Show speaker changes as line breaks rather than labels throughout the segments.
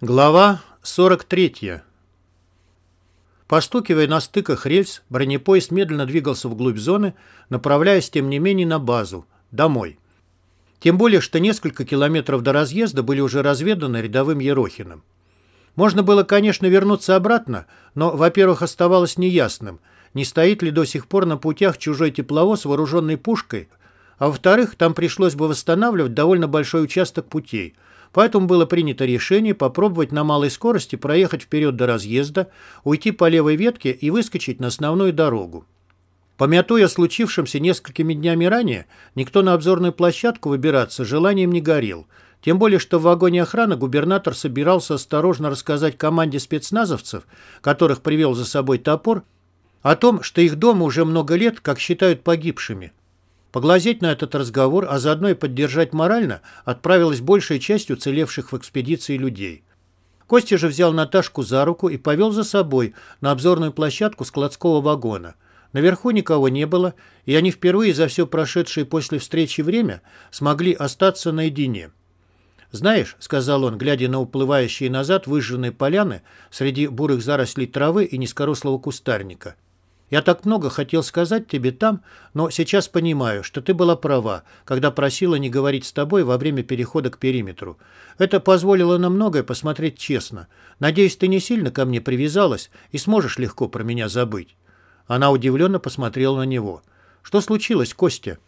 Глава 43. Постукивая на стыках рельс, бронепоезд медленно двигался вглубь зоны, направляясь, тем не менее, на базу, домой. Тем более, что несколько километров до разъезда были уже разведаны рядовым Ерохиным. Можно было, конечно, вернуться обратно, но, во-первых, оставалось неясным, не стоит ли до сих пор на путях чужой тепловоз, вооруженный пушкой, а во-вторых, там пришлось бы восстанавливать довольно большой участок путей – Поэтому было принято решение попробовать на малой скорости проехать вперед до разъезда, уйти по левой ветке и выскочить на основную дорогу. Помятуя о случившемся несколькими днями ранее, никто на обзорную площадку выбираться желанием не горел. Тем более, что в вагоне охраны губернатор собирался осторожно рассказать команде спецназовцев, которых привел за собой топор, о том, что их дома уже много лет, как считают погибшими. Поглазеть на этот разговор, а заодно и поддержать морально, отправилась большая часть уцелевших в экспедиции людей. Костя же взял Наташку за руку и повел за собой на обзорную площадку складского вагона. Наверху никого не было, и они впервые за все прошедшее после встречи время смогли остаться наедине. «Знаешь», — сказал он, глядя на уплывающие назад выжженные поляны среди бурых зарослей травы и низкорослого кустарника — я так много хотел сказать тебе там, но сейчас понимаю, что ты была права, когда просила не говорить с тобой во время перехода к периметру. Это позволило нам многое посмотреть честно. Надеюсь, ты не сильно ко мне привязалась и сможешь легко про меня забыть». Она удивленно посмотрела на него. «Что случилось, Костя?»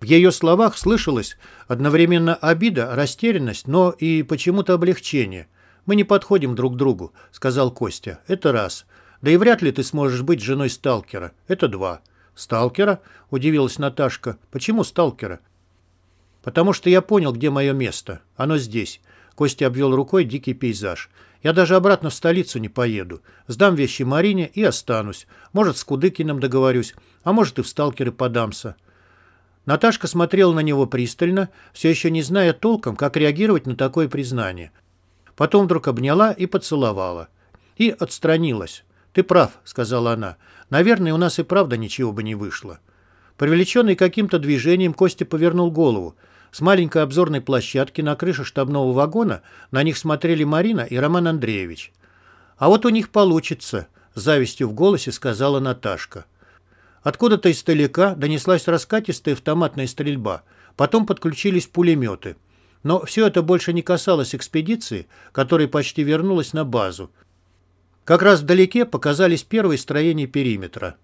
В ее словах слышалось одновременно обида, растерянность, но и почему-то облегчение. «Мы не подходим друг к другу», — сказал Костя. «Это раз. Да и вряд ли ты сможешь быть женой сталкера. Это два. Сталкера? Удивилась Наташка. Почему сталкера? Потому что я понял, где мое место. Оно здесь. Костя обвел рукой дикий пейзаж. Я даже обратно в столицу не поеду. Сдам вещи Марине и останусь. Может, с Кудыкиным договорюсь, а может и в сталкеры подамся. Наташка смотрела на него пристально, все еще не зная толком, как реагировать на такое признание. Потом вдруг обняла и поцеловала. И отстранилась. «Ты прав», — сказала она. «Наверное, у нас и правда ничего бы не вышло». Привлеченный каким-то движением, Костя повернул голову. С маленькой обзорной площадки на крыше штабного вагона на них смотрели Марина и Роман Андреевич. «А вот у них получится», — завистью в голосе сказала Наташка. Откуда-то издалека донеслась раскатистая автоматная стрельба. Потом подключились пулеметы. Но все это больше не касалось экспедиции, которая почти вернулась на базу. Как раз вдалеке показались первые строения периметра.